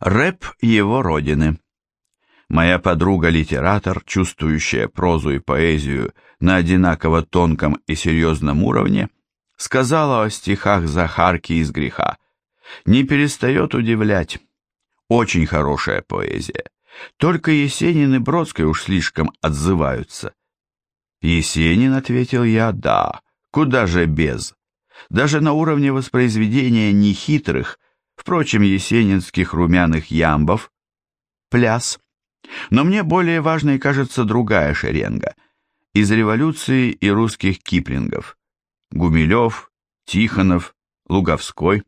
Рэп его родины. Моя подруга-литератор, чувствующая прозу и поэзию на одинаково тонком и серьезном уровне, сказала о стихах Захарки из греха. Не перестает удивлять. Очень хорошая поэзия. Только Есенин и Бродский уж слишком отзываются. Есенин, ответил я, да, куда же без. Даже на уровне воспроизведения нехитрых, впрочем, есенинских румяных ямбов, пляс. Но мне более важной кажется другая шеренга, из революции и русских киплингов. Гумилев, Тихонов, Луговской,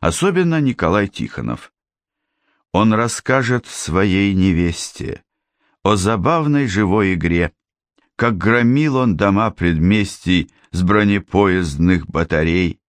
особенно Николай Тихонов. Он расскажет своей невесте о забавной живой игре, как громил он дома предместий с бронепоездных батарей,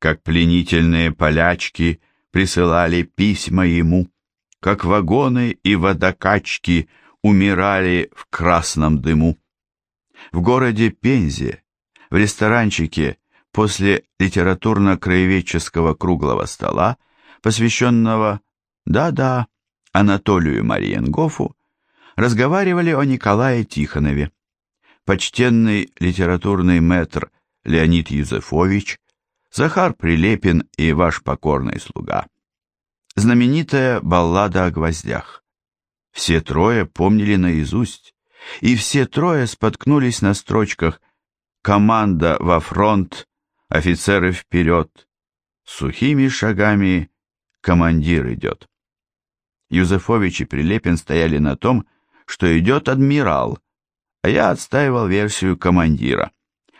как пленительные полячки присылали письма ему, как вагоны и водокачки умирали в красном дыму. В городе Пензе, в ресторанчике после литературно-краеведческого круглого стола, посвященного, да-да, Анатолию Мариенгофу, разговаривали о Николае Тихонове. Почтенный литературный мэтр Леонид Юзефович, Захар Прилепин и ваш покорный слуга. Знаменитая баллада о гвоздях. Все трое помнили наизусть, и все трое споткнулись на строчках «Команда во фронт, офицеры вперед, сухими шагами командир идет». Юзефович и Прилепин стояли на том, что идет адмирал, а я отстаивал версию командира.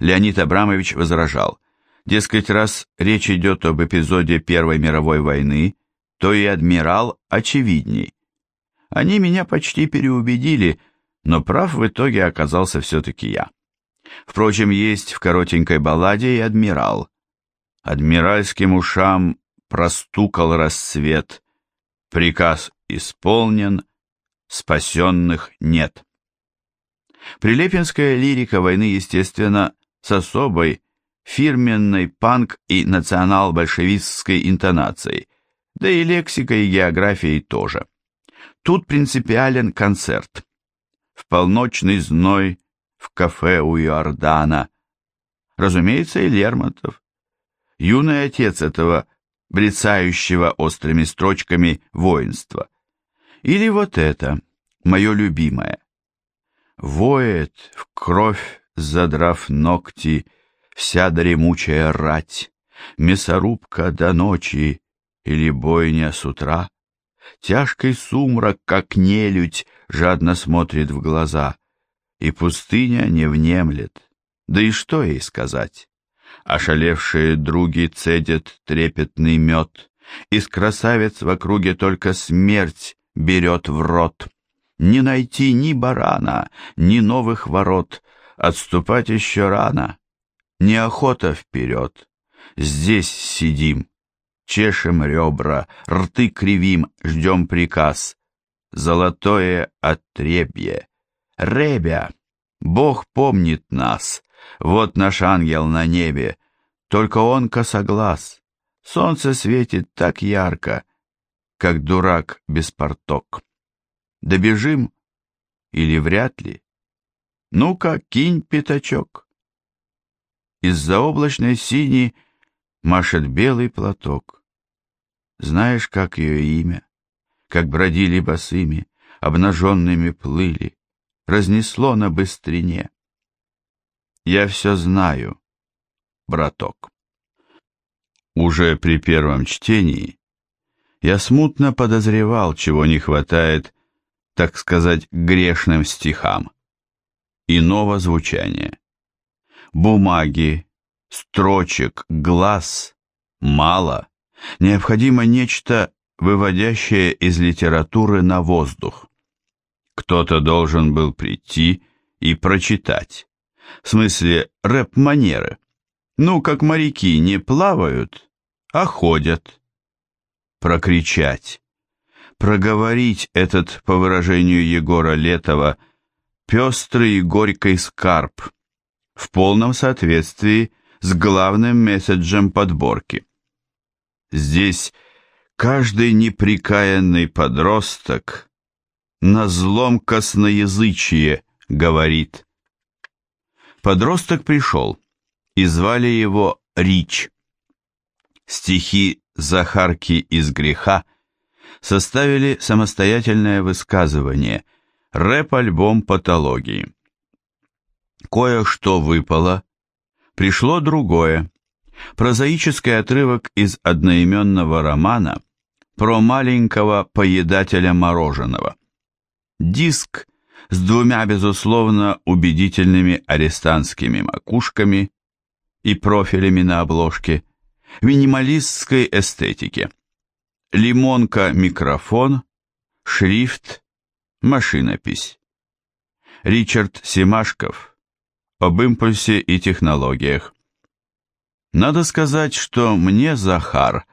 Леонид Абрамович возражал, дескать, раз речь идет об эпизоде Первой мировой войны, то и адмирал очевидней. Они меня почти переубедили, но прав в итоге оказался все-таки я. Впрочем, есть в коротенькой балладе и адмирал. Адмиральским ушам простукал рассвет, приказ исполнен, спасенных нет. Прилепинская лирика войны, естественно, с особой, фирменной панк- и национал-большевистской интонацией – да и лексикой и географией тоже. Тут принципиален концерт. В полночный зной, в кафе у Иордана. Разумеется, и Лермонтов. Юный отец этого брецающего острыми строчками воинства. Или вот это, мое любимое. Воет в кровь, задрав ногти, вся дремучая рать, мясорубка до ночи, или бойня с утра, Тяжкий сумрак, как нелюдь, жадно смотрит в глаза, И пустыня не внемлет, да и что ей сказать? Ошалевшие други цедят трепетный мед, Из красавец в округе только смерть берет в рот. Не найти ни барана, ни новых ворот, Отступать еще рано, неохота вперед. Здесь сидим, чешем ребра, рты кривим, ждем приказ. Золотое отребье. Ребя, Бог помнит нас, вот наш ангел на небе, только он косоглаз. Солнце светит так ярко, как дурак без порток. Добежим или вряд ли? Ну-ка, кинь пятачок. Из-за облачной сини машет белый платок. Знаешь, как ее имя? Как бродили босыми, обнаженными плыли, разнесло на быстрине. Я все знаю, браток. Уже при первом чтении я смутно подозревал, чего не хватает, так сказать, грешным стихам. Иного звучания. Бумаги, строчек, глаз мало Необходимо нечто, выводящее из литературы на воздух. Кто-то должен был прийти и прочитать. В смысле, рэп-манеры. Ну, как моряки не плавают, а ходят. Прокричать. Проговорить этот, по выражению Егора Летова, пестрый и горький скарб в полном соответствии с главным месседжем подборки. Здесь Каждый неприкаянный подросток на злом косноязычие говорит. Подросток пришел, и звали его Рич. Стихи Захарки из греха составили самостоятельное высказывание, рэп-альбом патологии. Кое-что выпало, пришло другое, прозаический отрывок из одноименного романа про маленького поедателя мороженого. Диск с двумя, безусловно, убедительными арестантскими макушками и профилями на обложке, в минималистской эстетике. Лимонка-микрофон, шрифт, машинопись. Ричард Семашков об импульсе и технологиях. Надо сказать, что мне Захар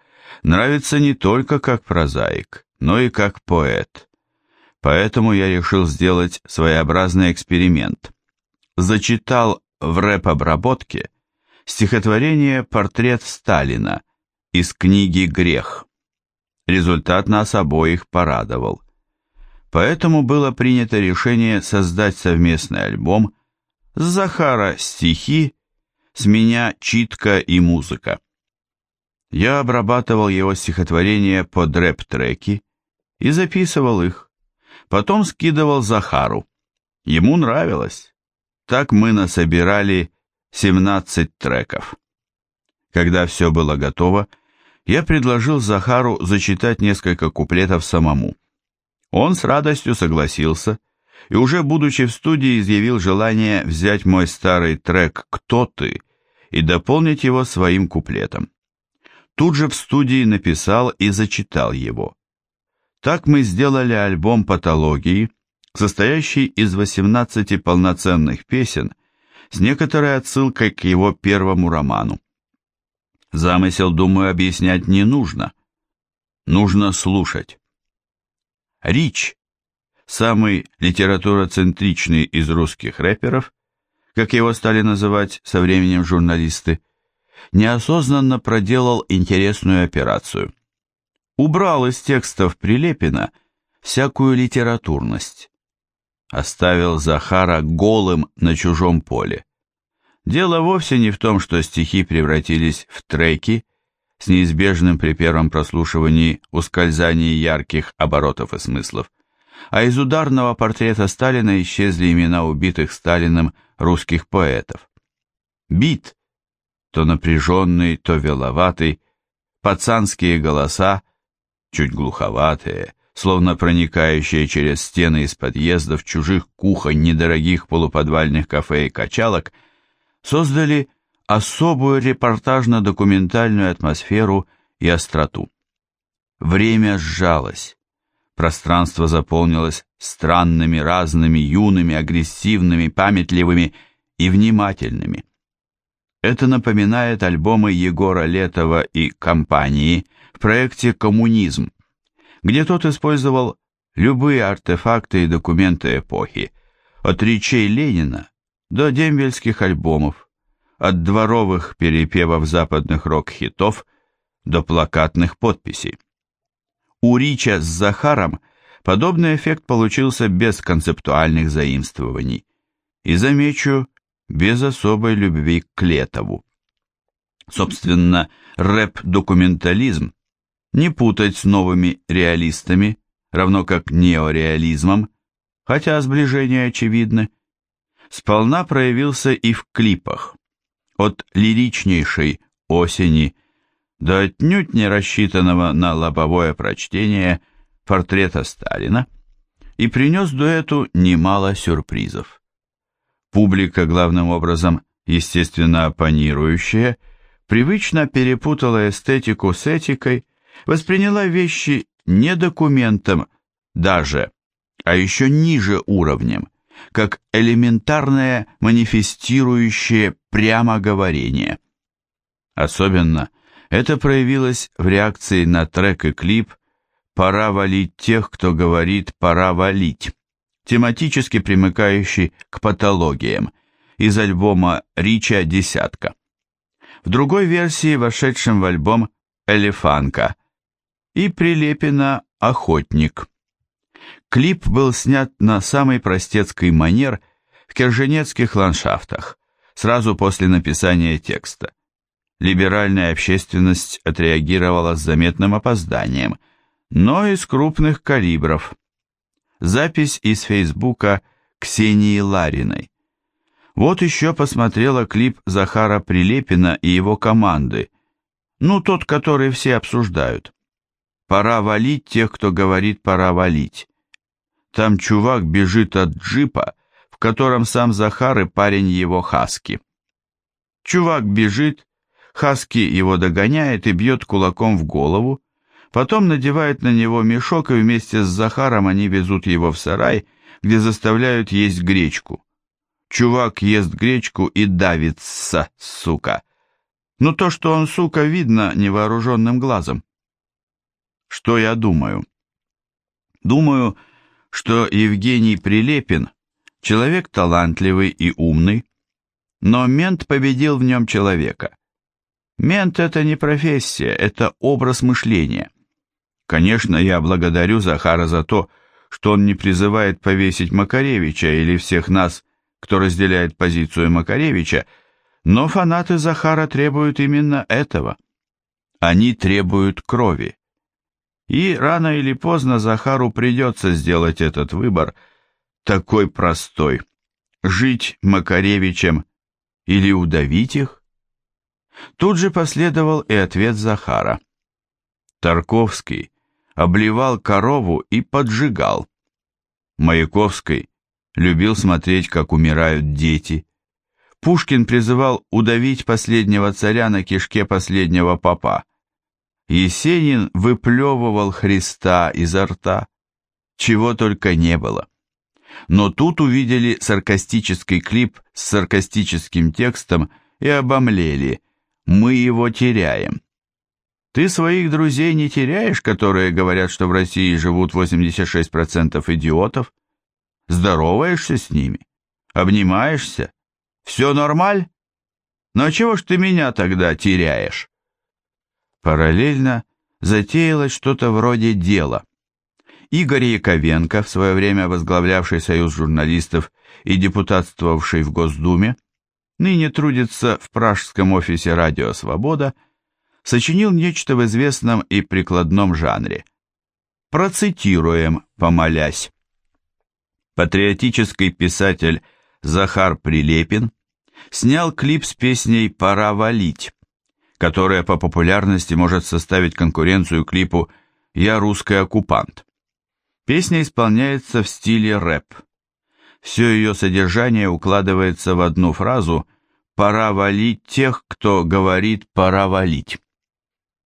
нравится не только как прозаик, но и как поэт. Поэтому я решил сделать своеобразный эксперимент. Зачитал в рэп-обработке стихотворение «Портрет Сталина» из книги «Грех». Результат нас обоих порадовал. Поэтому было принято решение создать совместный альбом с Захара стихи, с меня читка и музыка. Я обрабатывал его стихотворения под рэп-треки и записывал их. Потом скидывал Захару. Ему нравилось. Так мы насобирали 17 треков. Когда все было готово, я предложил Захару зачитать несколько куплетов самому. Он с радостью согласился и уже будучи в студии изъявил желание взять мой старый трек «Кто ты?» и дополнить его своим куплетом. Тут же в студии написал и зачитал его. Так мы сделали альбом «Патологии», состоящий из 18 полноценных песен – с некоторой отсылкой к его первому роману. Замысел, думаю, объяснять не нужно. Нужно слушать. Рич, самый литературоцентричный из русских рэперов, как его стали называть со временем журналисты, неосознанно проделал интересную операцию. Убрал из текстов Прилепина всякую литературность оставил Захара голым на чужом поле. Дело вовсе не в том, что стихи превратились в треки с неизбежным при первом прослушивании ускользанием ярких оборотов и смыслов, а из ударного портрета Сталина исчезли имена убитых Сталиным русских поэтов. Бит, то напряженный, то веловатый, пацанские голоса, чуть глуховатые, словно проникающие через стены из подъездов, чужих кухонь, недорогих полуподвальных кафе и качалок, создали особую репортажно-документальную атмосферу и остроту. Время сжалось, пространство заполнилось странными, разными, юными, агрессивными, памятливыми и внимательными. Это напоминает альбомы Егора Летова и компании в проекте «Коммунизм», где тот использовал любые артефакты и документы эпохи, от речей Ленина до дембельских альбомов, от дворовых перепевов западных рок-хитов до плакатных подписей. У Рича с Захаром подобный эффект получился без концептуальных заимствований и, замечу, без особой любви к Летову. Собственно, рэп-документализм не путать с новыми реалистами, равно как неореализмом, хотя сближения очевидны, сполна проявился и в клипах. От лиричнейшей осени до отнюдь не рассчитанного на лобовое прочтение портрета Сталина и принес дуэту немало сюрпризов. Публика, главным образом, естественно, оппонирующая, привычно перепутала эстетику с этикой восприняла вещи не документом даже, а еще ниже уровнем, как элементарное манифестирующее прямо говорение. Особенно это проявилось в реакции на трек и клип «Пора валить тех, кто говорит «пора валить», тематически примыкающий к патологиям, из альбома Рича «Десятка». В другой версии, вошедшем в альбом «Элефанка», и Прилепина «Охотник». Клип был снят на самый простецкий манер в керженецких ландшафтах, сразу после написания текста. Либеральная общественность отреагировала с заметным опозданием, но из крупных калибров. Запись из Фейсбука Ксении Лариной. Вот еще посмотрела клип Захара Прилепина и его команды, ну, тот, который все обсуждают. Пора валить тех, кто говорит «пора валить». Там чувак бежит от джипа, в котором сам Захар и парень его Хаски. Чувак бежит, Хаски его догоняет и бьет кулаком в голову, потом надевает на него мешок, и вместе с Захаром они везут его в сарай, где заставляют есть гречку. Чувак ест гречку и давится, сука. Но то, что он, сука, видно невооруженным глазом. Что я думаю? Думаю, что Евгений Прилепин человек талантливый и умный, но мент победил в нем человека. Мент – это не профессия, это образ мышления. Конечно, я благодарю Захара за то, что он не призывает повесить Макаревича или всех нас – кто разделяет позицию Макаревича, но фанаты Захара требуют именно этого. Они требуют крови. И рано или поздно Захару придется сделать этот выбор, такой простой. Жить Макаревичем или удавить их? Тут же последовал и ответ Захара. Тарковский обливал корову и поджигал. Маяковский любил смотреть, как умирают дети. Пушкин призывал удавить последнего царя на кишке последнего папа. Есенин выплевывал Христа изо рта. Чего только не было. Но тут увидели саркастический клип с саркастическим текстом и обомлели. Мы его теряем. Ты своих друзей не теряешь, которые говорят, что в России живут 86% идиотов? здороваешься с ними, обнимаешься. Все нормаль? Но чего ж ты меня тогда теряешь? Параллельно затеялось что-то вроде дела. Игорь Яковенко, в свое время возглавлявший Союз журналистов и депутатствовавший в Госдуме, ныне трудится в пражском офисе «Радио Свобода», сочинил нечто в известном и прикладном жанре. Процитируем, помолясь. Патриотический писатель Захар Прилепин снял клип с песней «Пора валить», которая по популярности может составить конкуренцию клипу «Я русский оккупант». Песня исполняется в стиле рэп. Все ее содержание укладывается в одну фразу «Пора валить тех, кто говорит «пора валить».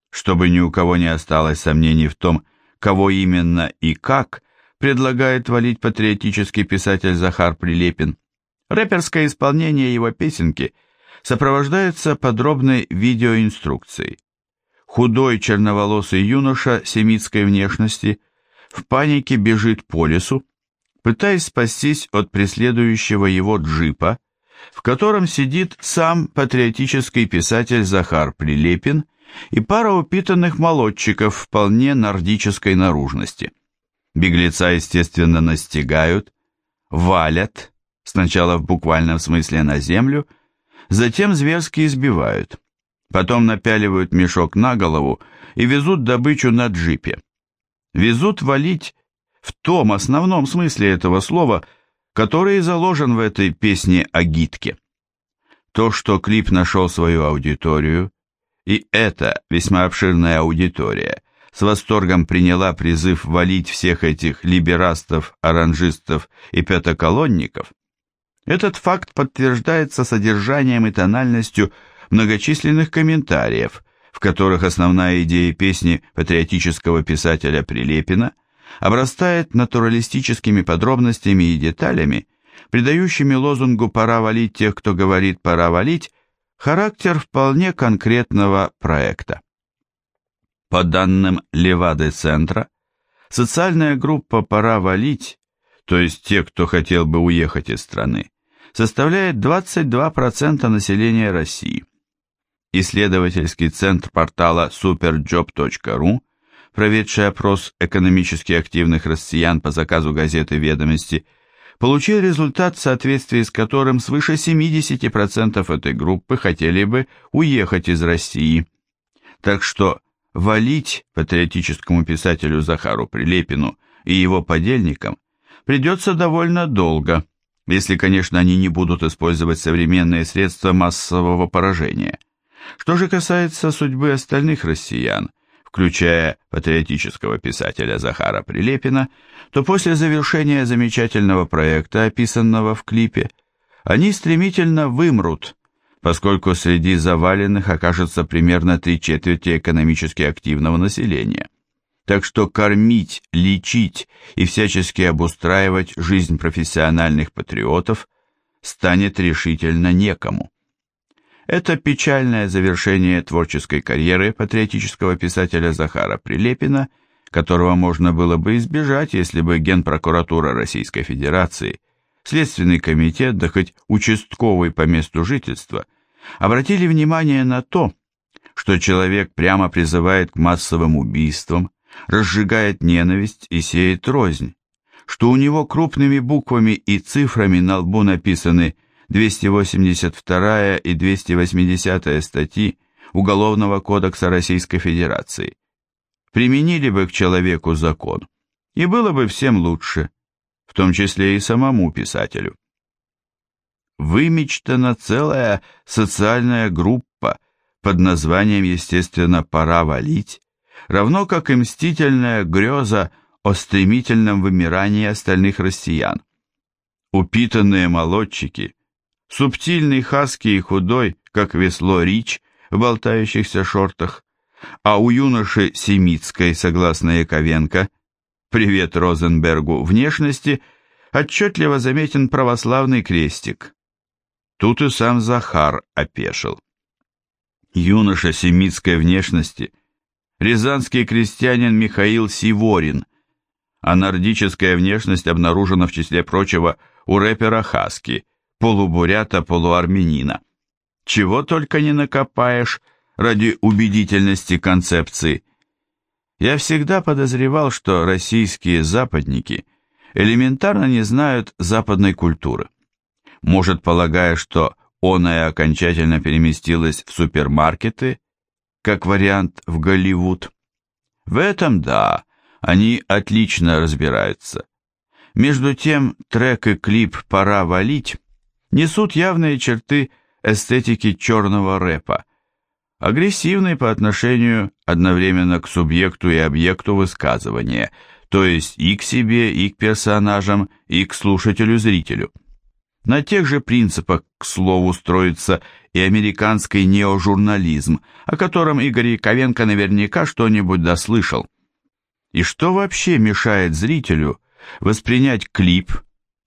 Чтобы ни у кого не осталось сомнений в том, кого именно и как – предлагает валить патриотический писатель Захар Прилепин. Рэперское исполнение его песенки сопровождается подробной видеоинструкцией. Худой черноволосый юноша семитской внешности в панике бежит по лесу, пытаясь спастись от преследующего его джипа, в котором сидит сам патриотический писатель Захар Прилепин и пара упитанных молодчиков вполне нордической наружности. Беглеца, естественно, настигают, валят, сначала в буквальном смысле на землю, затем зверски избивают, потом напяливают мешок на голову и везут добычу на джипе. Везут валить в том основном смысле этого слова, который заложен в этой песне о гитке. То, что клип нашел свою аудиторию, и это весьма обширная аудитория – с восторгом приняла призыв валить всех этих либерастов, оранжистов и пятоколонников, этот факт подтверждается содержанием и тональностью многочисленных комментариев, в которых основная идея песни патриотического писателя Прилепина обрастает натуралистическими подробностями и деталями, придающими лозунгу «пора валить тех, кто говорит «пора валить» характер вполне конкретного проекта. По данным Левады-центра, социальная группа «Пора валить», то есть те, кто хотел бы уехать из страны, составляет 22% населения России. Исследовательский центр портала superjob.ru проведший опрос экономически активных россиян по заказу газеты «Ведомости», получил результат, в соответствии с которым свыше 70% этой группы хотели бы уехать из России. Так что валить патриотическому писателю Захару Прилепину и его подельникам придется довольно долго, если, конечно, они не будут использовать современные средства массового поражения. Что же касается судьбы остальных россиян, включая патриотического писателя Захара Прилепина, то после завершения замечательного проекта, описанного в клипе, они стремительно вымрут, поскольку среди заваленных окажется примерно три четверти экономически активного населения. Так что кормить, лечить и всячески обустраивать жизнь профессиональных патриотов станет решительно некому. Это печальное завершение творческой карьеры патриотического писателя Захара Прилепина, которого можно было бы избежать, если бы Генпрокуратура Российской Федерации, Следственный комитет, да хоть участковый по месту жительства, обратили внимание на то, что человек прямо призывает к массовым убийствам, разжигает ненависть и сеет рознь, что у него крупными буквами и цифрами на лбу написаны «Связь», 282 и 280 статьи Уголовного кодекса Российской Федерации. Применили бы к человеку закон, и было бы всем лучше, в том числе и самому писателю. Вымечтана целая социальная группа под названием, естественно, «Пора валить», равно как и мстительная греза о стремительном вымирании остальных россиян. Упитанные молодчики – субтильный хаски и худой, как весло Рич в болтающихся шортах, а у юноши Семицкой, согласно Яковенко, привет Розенбергу, внешности отчетливо заметен православный крестик. Тут и сам Захар опешил. Юноша семитской внешности, рязанский крестьянин Михаил Сиворин, а нордическая внешность обнаружена в числе прочего у рэпера Хаски – полубурята-полуармянина. Чего только не накопаешь ради убедительности концепции. Я всегда подозревал, что российские западники элементарно не знают западной культуры. Может, полагая, что оная окончательно переместилась в супермаркеты, как вариант в Голливуд. В этом, да, они отлично разбираются. Между тем, трек и клип «Пора валить» несут явные черты эстетики черного рэпа, агрессивный по отношению одновременно к субъекту и объекту высказывания, то есть и к себе, и к персонажам, и к слушателю-зрителю. На тех же принципах, к слову, строится и американский неожурнализм, о котором Игорь Яковенко наверняка что-нибудь дослышал. И что вообще мешает зрителю воспринять клип,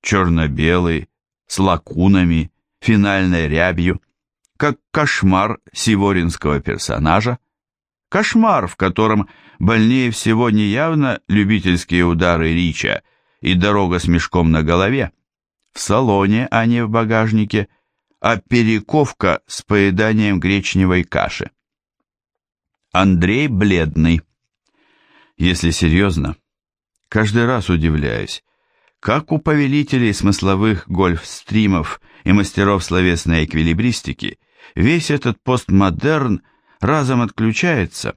черно-белый, с лакунами, финальной рябью, как кошмар сиворинского персонажа, кошмар, в котором больнее всего не явно любительские удары Рича и дорога с мешком на голове, в салоне, а не в багажнике, а перековка с поеданием гречневой каши. Андрей бледный. Если серьезно, каждый раз удивляюсь, как у повелителей смысловых гольфстримов и мастеров словесной эквилибристики, весь этот постмодерн разом отключается,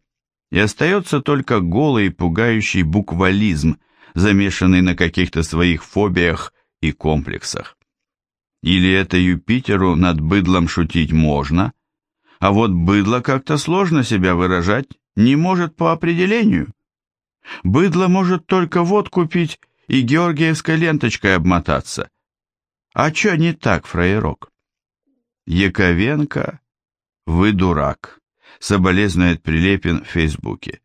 и остается только голый пугающий буквализм, замешанный на каких-то своих фобиях и комплексах. Или это Юпитеру над быдлом шутить можно, а вот быдло как-то сложно себя выражать не может по определению. Быдло может только водку пить и георгиевской ленточкой обмотаться. А чё не так, фраерок? Яковенко, вы дурак, соболезнует Прилепин в Фейсбуке.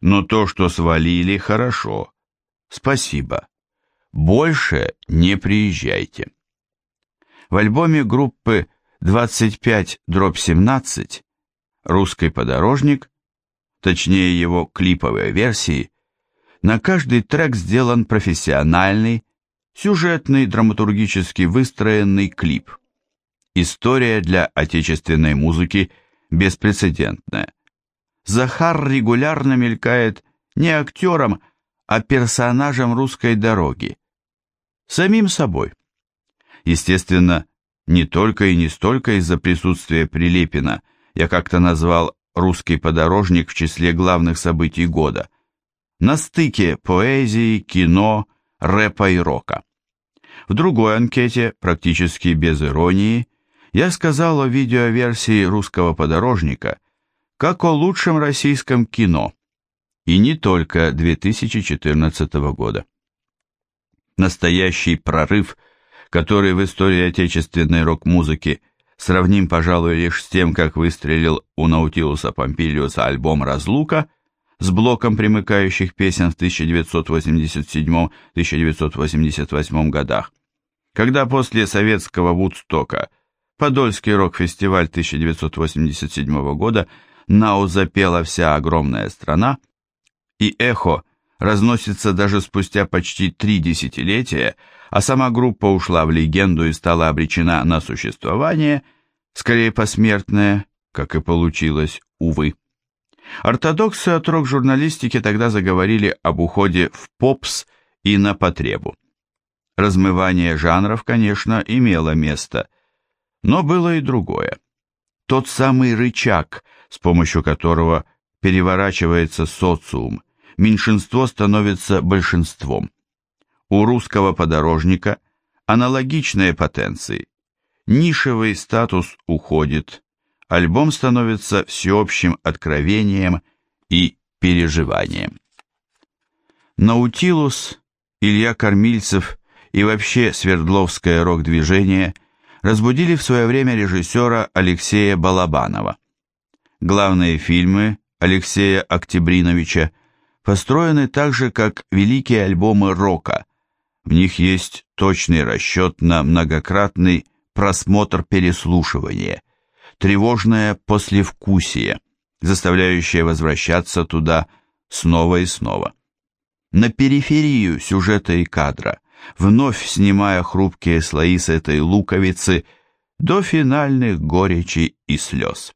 Но то, что свалили, хорошо. Спасибо. Больше не приезжайте. В альбоме группы 25 дробь 17 «Русский подорожник», точнее его клиповые версии, на каждый трек сделан профессиональный, сюжетный, драматургически выстроенный клип. История для отечественной музыки беспрецедентная. Захар регулярно мелькает не актером, а персонажем русской дороги. Самим собой. Естественно, не только и не столько из-за присутствия Прилепина я как-то назвал «Русский подорожник» в числе главных событий года. На стыке поэзии, кино, рэпа и рока. В другой анкете, практически без иронии, я сказал о видеоверсии «Русского подорожника» как о лучшем российском кино, и не только 2014 года. Настоящий прорыв, который в истории отечественной рок-музыки сравним, пожалуй, лишь с тем, как выстрелил у Наутилуса Помпилиуса альбом «Разлука», с блоком примыкающих песен в 1987-1988 годах, когда после советского Вудстока Подольский рок-фестиваль 1987 года Нау запела вся огромная страна, и эхо разносится даже спустя почти три десятилетия, а сама группа ушла в легенду и стала обречена на существование, скорее посмертное, как и получилось, увы. Ортодоксы от рок-журналистики тогда заговорили об уходе в попс и на потребу. Размывание жанров, конечно, имело место, но было и другое. Тот самый рычаг, с помощью которого переворачивается социум, меньшинство становится большинством. У русского подорожника аналогичные потенции. Нишевый статус уходит, альбом становится всеобщим откровением и переживанием. Наутилус, Илья Кормильцев и вообще Свердловское рок-движение разбудили в свое время режиссера Алексея Балабанова. Главные фильмы Алексея Октябриновича построены так же, как великие альбомы рока. В них есть точный расчет на многократный просмотр-переслушивание, тревожное послевкусие, заставляющее возвращаться туда снова и снова. На периферию сюжета и кадра, вновь снимая хрупкие слои с этой луковицы до финальных горечи и слез.